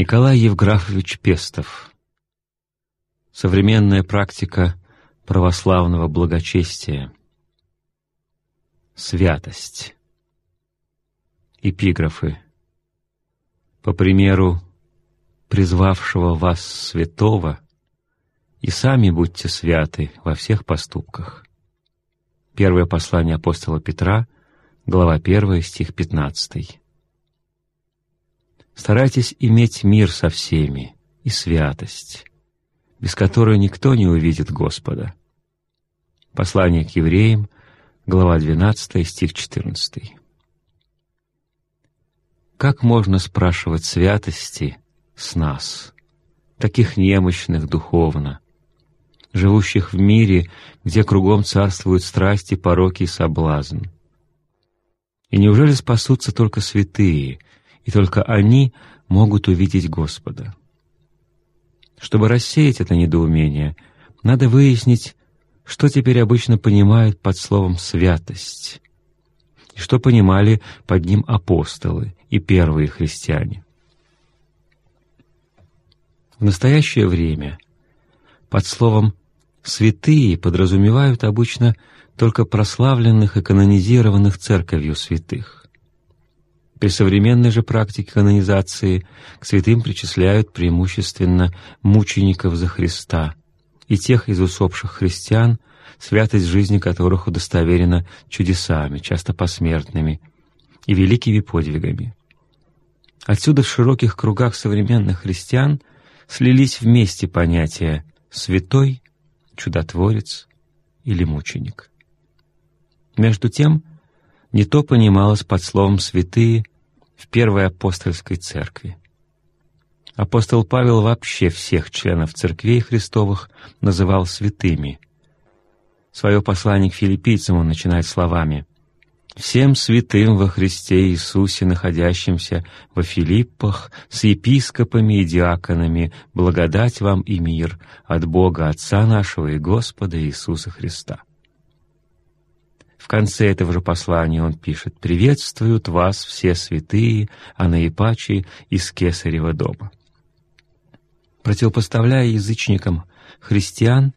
Николай Евграфович Пестов. Современная практика православного благочестия. Святость. Эпиграфы. По примеру призвавшего вас святого, и сами будьте святы во всех поступках. Первое послание апостола Петра, глава 1, стих 15. Старайтесь иметь мир со всеми и святость, без которой никто не увидит Господа. Послание к евреям, глава 12, стих 14. Как можно спрашивать святости с нас, таких немощных духовно, живущих в мире, где кругом царствуют страсти, пороки и соблазн? И неужели спасутся только святые, и только они могут увидеть Господа. Чтобы рассеять это недоумение, надо выяснить, что теперь обычно понимают под словом «святость», и что понимали под ним апостолы и первые христиане. В настоящее время под словом «святые» подразумевают обычно только прославленных и канонизированных церковью святых. При современной же практике канонизации к святым причисляют преимущественно мучеников за Христа и тех из усопших христиан, святость жизни которых удостоверена чудесами, часто посмертными, и великими подвигами. Отсюда в широких кругах современных христиан слились вместе понятия «святой», «чудотворец» или «мученик». Между тем, не то понималось под словом «святые» в Первой апостольской церкви. Апостол Павел вообще всех членов церквей Христовых называл святыми. Свое послание к филиппийцам он начинает словами «Всем святым во Христе Иисусе, находящимся во Филиппах, с епископами и диаконами, благодать вам и мир от Бога Отца нашего и Господа Иисуса Христа». В конце этого же послания он пишет «Приветствуют вас все святые, а наипаче из Кесарева дома». Противопоставляя язычникам христиан,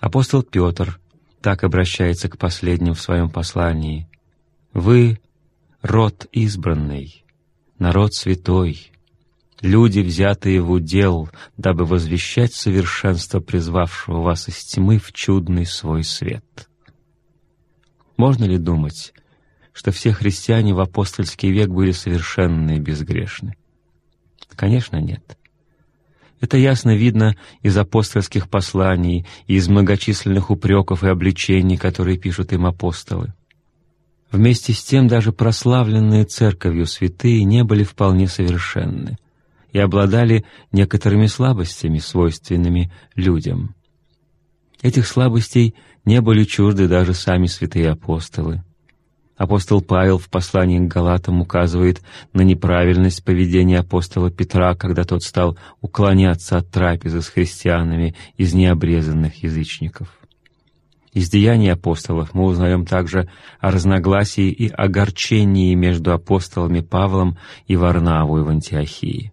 апостол Петр так обращается к последним в своем послании «Вы — род избранный, народ святой, люди, взятые в удел, дабы возвещать совершенство призвавшего вас из тьмы в чудный свой свет». Можно ли думать, что все христиане в апостольский век были совершенны и безгрешны? Конечно, нет. Это ясно видно из апостольских посланий и из многочисленных упреков и обличений, которые пишут им апостолы. Вместе с тем даже прославленные церковью святые не были вполне совершенны и обладали некоторыми слабостями, свойственными людям. Этих слабостей не были чужды даже сами святые апостолы. Апостол Павел в послании к Галатам указывает на неправильность поведения апостола Петра, когда тот стал уклоняться от трапезы с христианами из необрезанных язычников. Из деяний апостолов мы узнаем также о разногласии и огорчении между апостолами Павлом и Варнавой в Антиохии.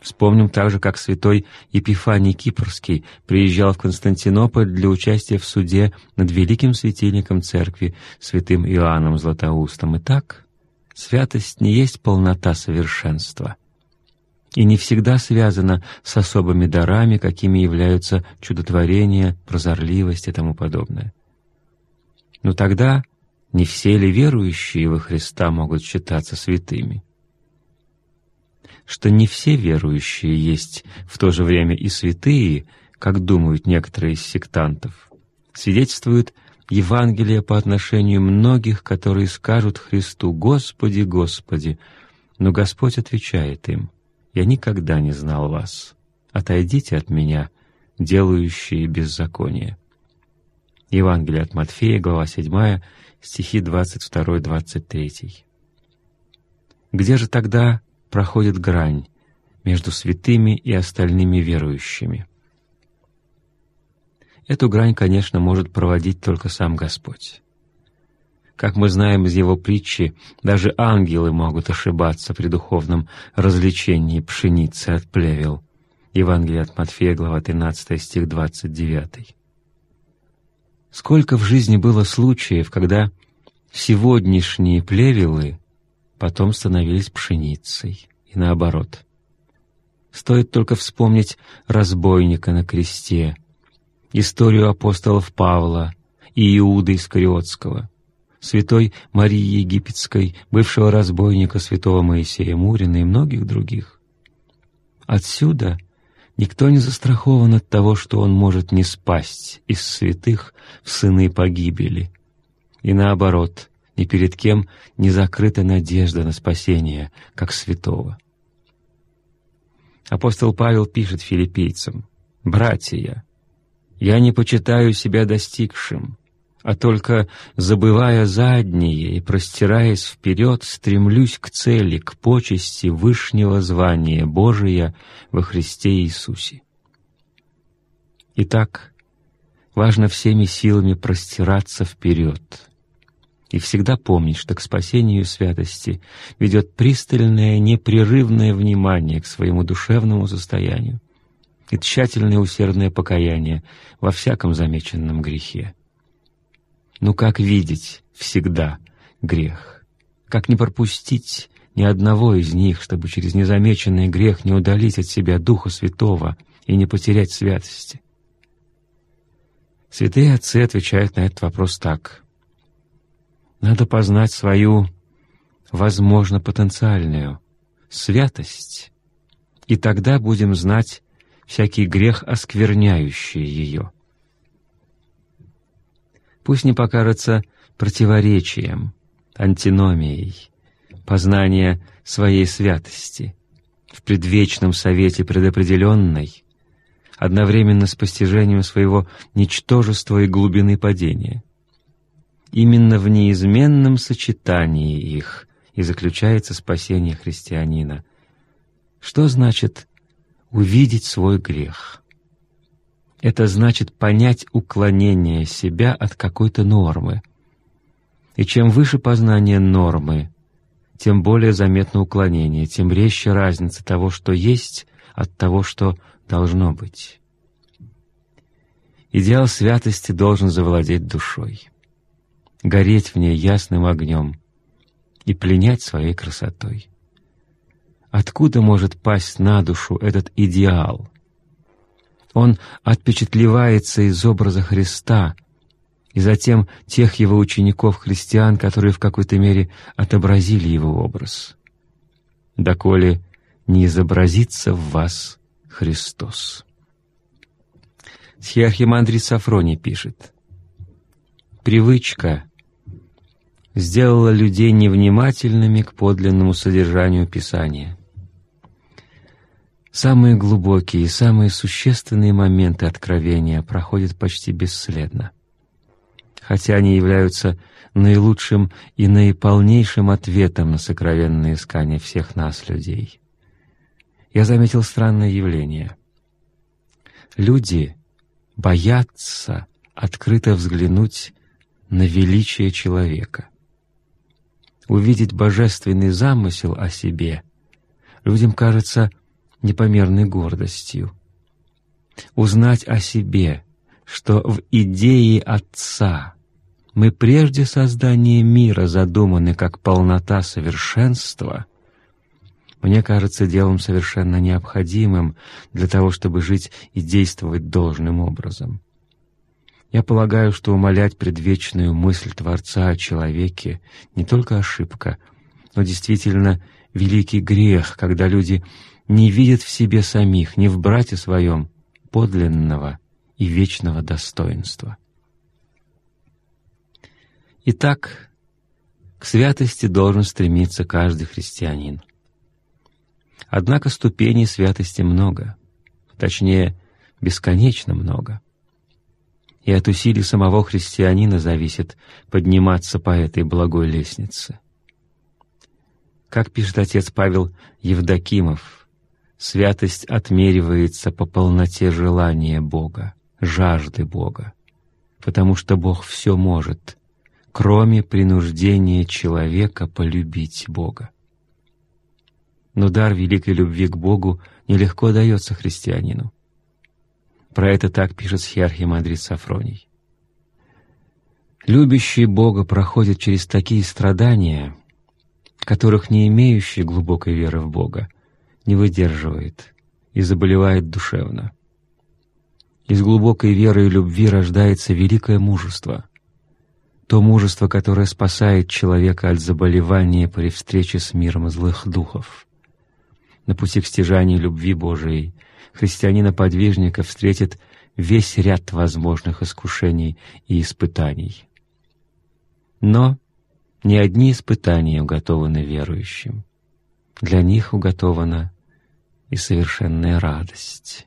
Вспомним также, как святой Епифаний Кипрский приезжал в Константинополь для участия в суде над великим светильником церкви, святым Иоанном Златоустом. Итак, святость не есть полнота совершенства и не всегда связана с особыми дарами, какими являются чудотворение, прозорливость и тому подобное. Но тогда не все ли верующие во Христа могут считаться святыми? Что не все верующие есть в то же время и святые, как думают некоторые из сектантов, свидетельствует Евангелие по отношению многих, которые скажут Христу «Господи, Господи!» Но Господь отвечает им «Я никогда не знал вас. Отойдите от меня, делающие беззаконие». Евангелие от Матфея, глава 7, стихи 22-23. Где же тогда проходит грань между святыми и остальными верующими. Эту грань, конечно, может проводить только сам Господь. Как мы знаем из его притчи, даже ангелы могут ошибаться при духовном развлечении пшеницы от плевел. Евангелие от Матфея, глава 13, стих 29. Сколько в жизни было случаев, когда сегодняшние плевелы потом становились пшеницей, и наоборот. Стоит только вспомнить разбойника на кресте, историю апостолов Павла и Иуды Искариотского, святой Марии Египетской, бывшего разбойника святого Моисея Мурина и многих других. Отсюда никто не застрахован от того, что он может не спасть из святых в сыны погибели. И наоборот, ни перед кем не закрыта надежда на спасение, как святого. Апостол Павел пишет филиппийцам, «Братья, я не почитаю себя достигшим, а только, забывая задние и простираясь вперед, стремлюсь к цели, к почести вышнего звания Божия во Христе Иисусе. Итак, важно всеми силами простираться вперед и всегда помнить, что к спасению святости ведет пристальное, непрерывное внимание к своему душевному состоянию и тщательное усердное покаяние во всяком замеченном грехе. Ну как видеть всегда грех? Как не пропустить ни одного из них, чтобы через незамеченный грех не удалить от себя Духа Святого и не потерять святости? Святые отцы отвечают на этот вопрос так. Надо познать свою, возможно, потенциальную святость, и тогда будем знать всякий грех, оскверняющий ее пусть не покажется противоречием, антиномией, познание своей святости в предвечном совете предопределенной, одновременно с постижением своего ничтожества и глубины падения. Именно в неизменном сочетании их и заключается спасение христианина. Что значит увидеть свой грех? это значит понять уклонение себя от какой-то нормы. И чем выше познание нормы, тем более заметно уклонение, тем резче разница того, что есть, от того, что должно быть. Идеал святости должен завладеть душой, гореть в ней ясным огнем и пленять своей красотой. Откуда может пасть на душу этот идеал — он отпечатлевается из образа Христа и затем тех его учеников-христиан, которые в какой-то мере отобразили его образ. «Доколе не изобразится в вас Христос». Схиархимандрит Сафроний пишет, «Привычка сделала людей невнимательными к подлинному содержанию Писания. Самые глубокие и самые существенные моменты откровения проходят почти бесследно, хотя они являются наилучшим и наиполнейшим ответом на сокровенные искания всех нас, людей. Я заметил странное явление. Люди боятся открыто взглянуть на величие человека. Увидеть божественный замысел о себе людям кажется непомерной гордостью. Узнать о себе, что в идее Отца мы прежде создания мира задуманы как полнота совершенства, мне кажется делом совершенно необходимым для того, чтобы жить и действовать должным образом. Я полагаю, что умолять предвечную мысль Творца о человеке не только ошибка, но действительно великий грех, когда люди не видят в себе самих, ни в брате своем, подлинного и вечного достоинства. Итак, к святости должен стремиться каждый христианин. Однако ступеней святости много, точнее, бесконечно много. И от усилий самого христианина зависит подниматься по этой благой лестнице. Как пишет отец Павел Евдокимов, Святость отмеривается по полноте желания Бога, жажды Бога, потому что Бог все может, кроме принуждения человека полюбить Бога. Но дар великой любви к Богу нелегко дается христианину. Про это так пишет схиархимандрит Сафроний. Любящий Бога проходит через такие страдания, которых не имеющий глубокой веры в Бога не выдерживает и заболевает душевно. Из глубокой веры и любви рождается великое мужество, то мужество, которое спасает человека от заболевания при встрече с миром злых духов. На пути к стяжанию любви Божией христианина-подвижника встретит весь ряд возможных искушений и испытаний. Но не одни испытания уготованы верующим. Для них уготована и совершенная радость.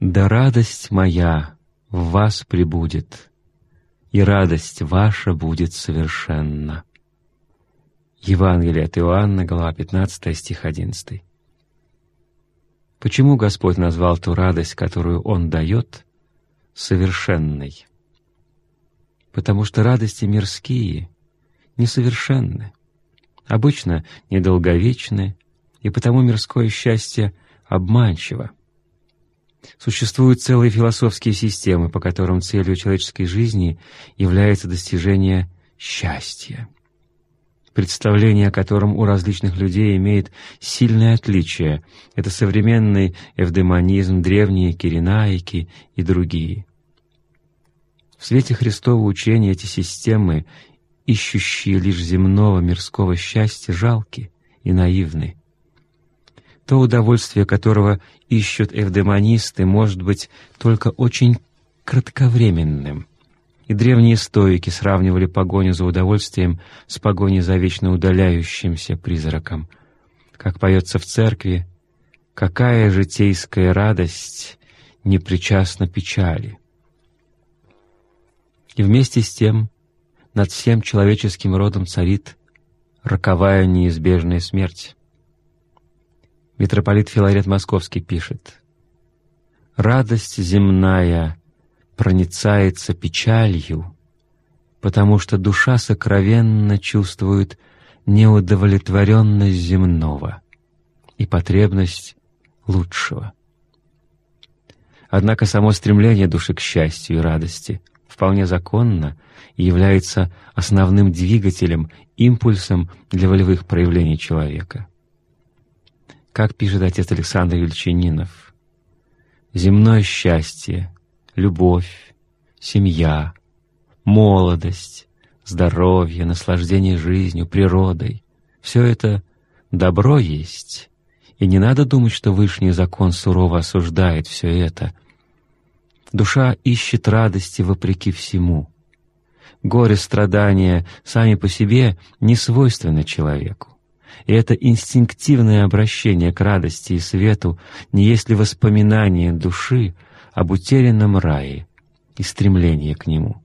«Да радость моя в вас прибудет, и радость ваша будет совершенна». Евангелие от Иоанна, глава 15, стих 11. Почему Господь назвал ту радость, которую Он дает, совершенной? Потому что радости мирские несовершенны, обычно недолговечны, и потому мирское счастье обманчиво. Существуют целые философские системы, по которым целью человеческой жизни является достижение счастья представление о котором у различных людей имеет сильное отличие. Это современный эвдемонизм, древние киренаики и другие. В свете Христова учения эти системы, ищущие лишь земного мирского счастья, жалки и наивны. То удовольствие, которого ищут эвдемонисты, может быть только очень кратковременным — и древние стоики сравнивали погоню за удовольствием с погоней за вечно удаляющимся призраком. Как поется в церкви, какая житейская радость не причастна печали. И вместе с тем над всем человеческим родом царит роковая неизбежная смерть. Митрополит Филарет Московский пишет, «Радость земная проницается печалью, потому что душа сокровенно чувствует неудовлетворенность земного и потребность лучшего. Однако само стремление души к счастью и радости вполне законно и является основным двигателем, импульсом для волевых проявлений человека. Как пишет отец Александр Ельчининов, «Земное счастье любовь, семья, молодость, здоровье, наслаждение жизнью, природой — все это добро есть, и не надо думать, что Вышний закон сурово осуждает все это. Душа ищет радости вопреки всему. Горе, страдания сами по себе не свойственны человеку. И это инстинктивное обращение к радости и свету не есть ли воспоминание души об утерянном рае и стремлении к нему.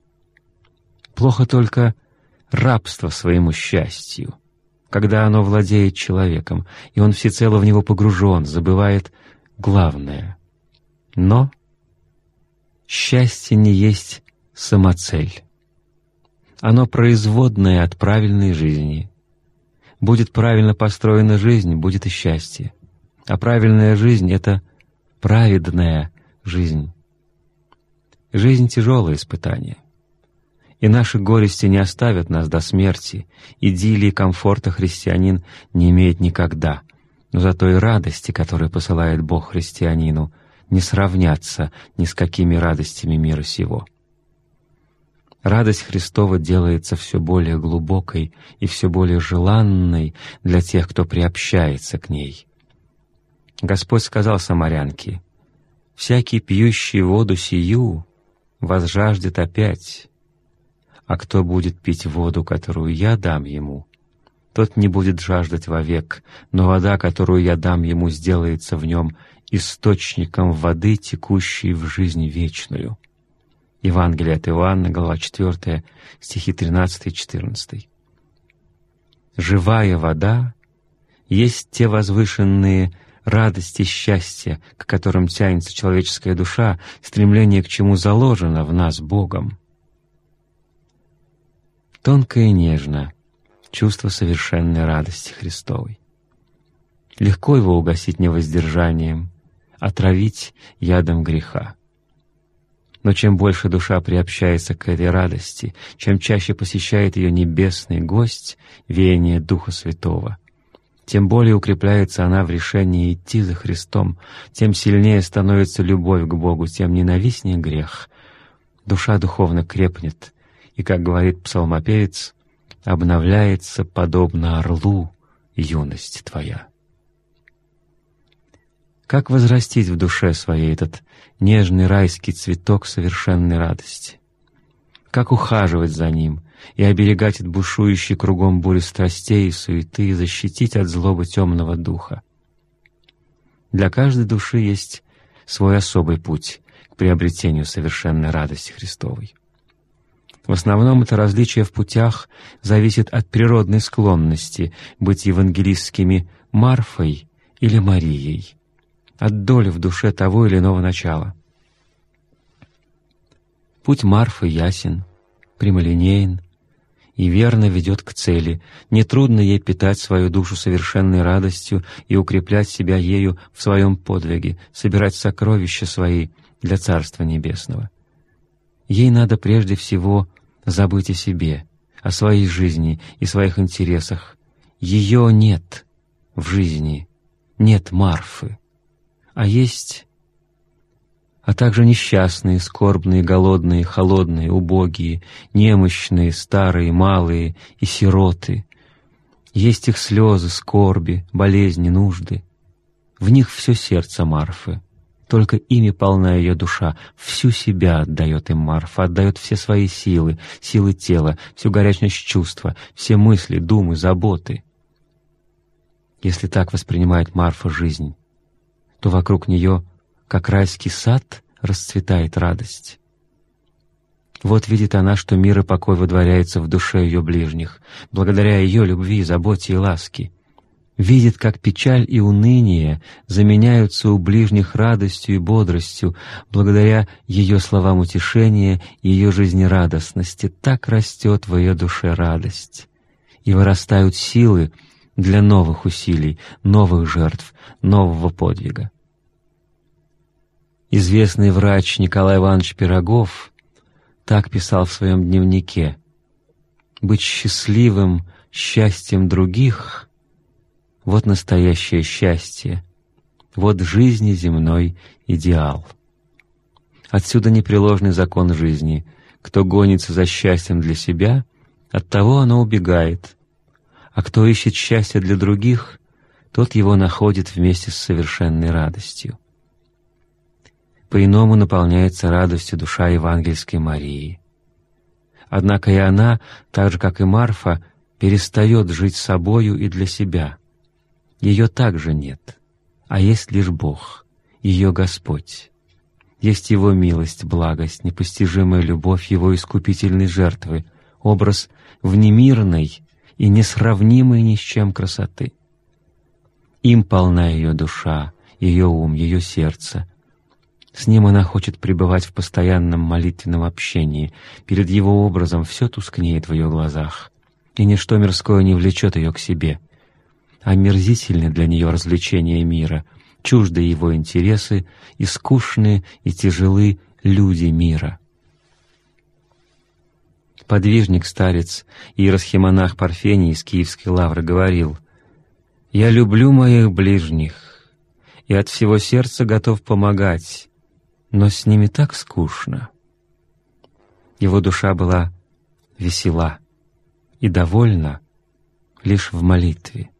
Плохо только рабство своему счастью, когда оно владеет человеком, и он всецело в него погружен, забывает главное. Но счастье не есть самоцель. Оно производное от правильной жизни. Будет правильно построена жизнь, будет и счастье. А правильная жизнь — это праведная жизнь. Жизнь — тяжелое испытание. И наши горести не оставят нас до смерти. Идиллии комфорта христианин не имеет никогда. Но зато и радости, которые посылает Бог христианину, не сравнятся ни с какими радостями мира сего. Радость Христова делается все более глубокой и все более желанной для тех, кто приобщается к ней. Господь сказал самарянке, Всякий пьющий воду сию возжаждет опять, а кто будет пить воду, которую я дам ему, тот не будет жаждать вовек, но вода, которую я дам ему, сделается в нем источником воды, текущей в жизнь вечную». Евангелие от Иоанна, глава 4, стихи 13 и 14. «Живая вода есть те возвышенные радости, счастья, к которым тянется человеческая душа, стремление к чему заложено в нас Богом. Тонко и нежно чувство совершенной радости Христовой. Легко его угасить невоздержанием, отравить ядом греха. Но чем больше душа приобщается к этой радости, чем чаще посещает ее небесный гость, веяние Духа Святого, тем более укрепляется она в решении идти за Христом, тем сильнее становится любовь к Богу, тем ненавистнее грех. Душа духовно крепнет, и, как говорит псалмопевец, обновляется подобно орлу юность твоя. Как возрастить в душе своей этот нежный райский цветок совершенной радости? Как ухаживать за ним и оберегать от бушующей кругом бури страстей и суеты и защитить от злобы темного духа? Для каждой души есть свой особый путь к приобретению совершенной радости Христовой. В основном это различие в путях зависит от природной склонности быть евангелистскими Марфой или Марией, от доли в душе того или иного начала. Путь Марфы ясен, прямолинеен и верно ведет к цели. Нетрудно ей питать свою душу совершенной радостью и укреплять себя ею в своем подвиге, собирать сокровища свои для Царства Небесного. Ей надо прежде всего забыть о себе, о своей жизни и своих интересах. Ее нет в жизни, нет Марфы а есть а также несчастные, скорбные, голодные, холодные, убогие, немощные, старые, малые и сироты. Есть их слезы, скорби, болезни, нужды. В них все сердце Марфы. Только ими полна ее душа, всю себя отдает им Марфа, отдает все свои силы, силы тела, всю горячность чувства, все мысли, думы, заботы. Если так воспринимает Марфа жизнь, то вокруг нее, как райский сад, расцветает радость. Вот видит она, что мир и покой водворяется в душе ее ближних, благодаря ее любви, заботе и ласке. Видит, как печаль и уныние заменяются у ближних радостью и бодростью, благодаря ее словам утешения и ее жизнерадостности. Так растет в ее душе радость. И вырастают силы, для новых усилий, новых жертв, нового подвига. Известный врач Николай Иванович Пирогов так писал в своем дневнике «Быть счастливым счастьем других — вот настоящее счастье, вот жизни земной идеал». Отсюда непреложный закон жизни. Кто гонится за счастьем для себя, от того оно убегает — а кто ищет счастья для других, тот его находит вместе с совершенной радостью. По-иному наполняется радостью душа евангельской Марии. Однако и она, так же как и Марфа, перестает жить собою и для себя. Ее также нет, а есть лишь Бог, ее Господь. Есть Его милость, благость, непостижимая любовь Его искупительной жертвы, образ внемирной, и несравнимой ни с чем красоты. Им полна ее душа, ее ум, ее сердце. С ним она хочет пребывать в постоянном молитвенном общении. Перед его образом все тускнеет в ее глазах, и ничто мирское не влечет ее к себе. Омерзительны для нее развлечения мира, чужды его интересы, и скучные и тяжелы люди мира — подвижник, старец, иеросхимонах Парфений из Киевской лавры говорил, «Я люблю моих ближних и от всего сердца готов помогать, но с ними так скучно». Его душа была весела и довольна лишь в молитве.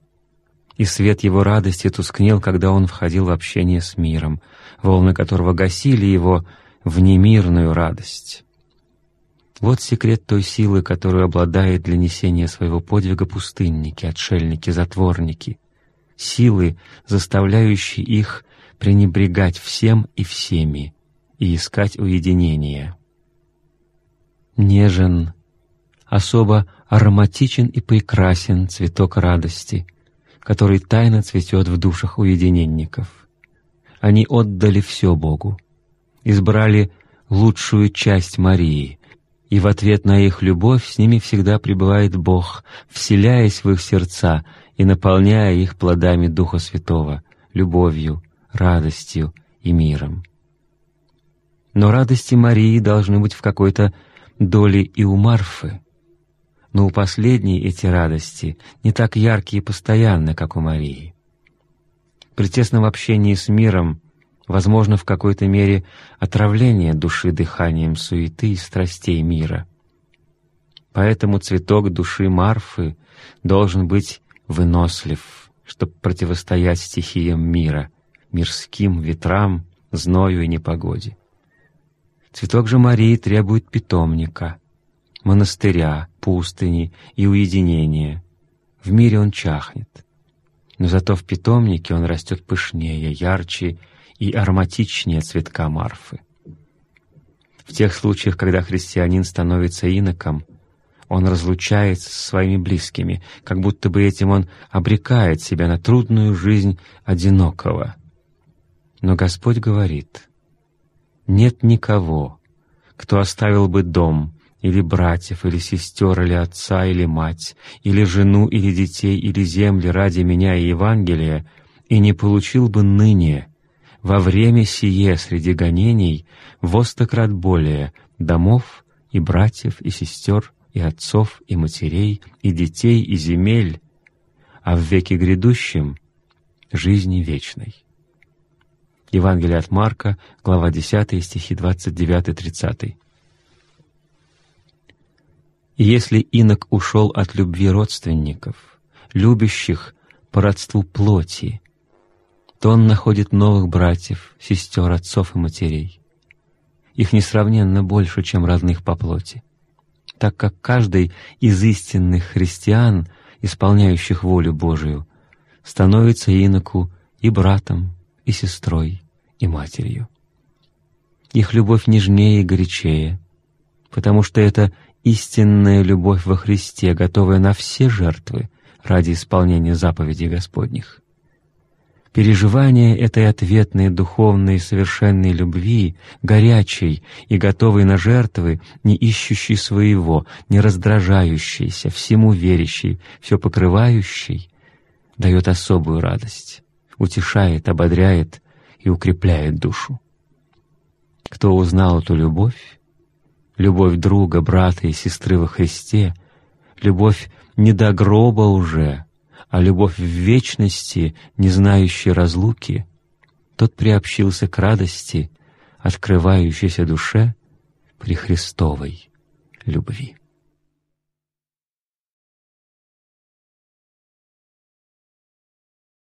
И свет его радости тускнел, когда он входил в общение с миром, волны которого гасили его в немирную радость. Вот секрет той силы, которую обладает для несения своего подвига пустынники, отшельники, затворники. Силы, заставляющие их пренебрегать всем и всеми и искать уединения. Нежен, особо ароматичен и прекрасен цветок радости, который тайно цветет в душах уединенников. Они отдали все Богу, избрали лучшую часть Марии, и в ответ на их любовь с ними всегда пребывает Бог, вселяясь в их сердца и наполняя их плодами Духа Святого, любовью, радостью и миром. Но радости Марии должны быть в какой-то доле и у Марфы. Но у последней эти радости не так яркие и постоянны, как у Марии. При тесном общении с миром возможно в какой-то мере отравление души дыханием суеты и страстей мира. Поэтому цветок души Марфы должен быть вынослив, чтобы противостоять стихиям мира, мирским ветрам, зною и непогоде. Цветок же Марии требует питомника, монастыря, пустыни и уединения. В мире он чахнет, но зато в питомнике он растет пышнее, ярче и ароматичнее цветка Марфы. В тех случаях, когда христианин становится иноком, он разлучается со своими близкими, как будто бы этим он обрекает себя на трудную жизнь одинокого. Но Господь говорит, «Нет никого, кто оставил бы дом, или братьев, или сестер, или отца, или мать, или жену, или детей, или земли ради Меня и Евангелия, и не получил бы ныне во время сие среди гонений во стократ более домов и братьев и сестер и отцов и матерей и детей и земель, а в веке грядущем — жизни вечной. Евангелие от Марка, глава 10, стихи 29-30. И если инок ушел от любви родственников, любящих по родству плоти, то он находит новых братьев, сестер, отцов и матерей. Их несравненно больше, чем родных по плоти, так как каждый из истинных христиан, исполняющих волю Божию, становится иноку и братом, и сестрой, и матерью. Их любовь нежнее и горячее, потому что это истинная любовь во Христе, готовая на все жертвы ради исполнения заповедей Господних. Переживание этой ответной духовной совершенной любви, горячей и готовой на жертвы, не ищущей своего, не раздражающейся, всему верящей, все покрывающей, дает особую радость, утешает, ободряет и укрепляет душу. Кто узнал эту любовь, любовь друга, брата и сестры во Христе, любовь не до гроба уже, а любовь в вечности, не знающая разлуки, тот приобщился к радости, открывающейся душе при Христовой любви.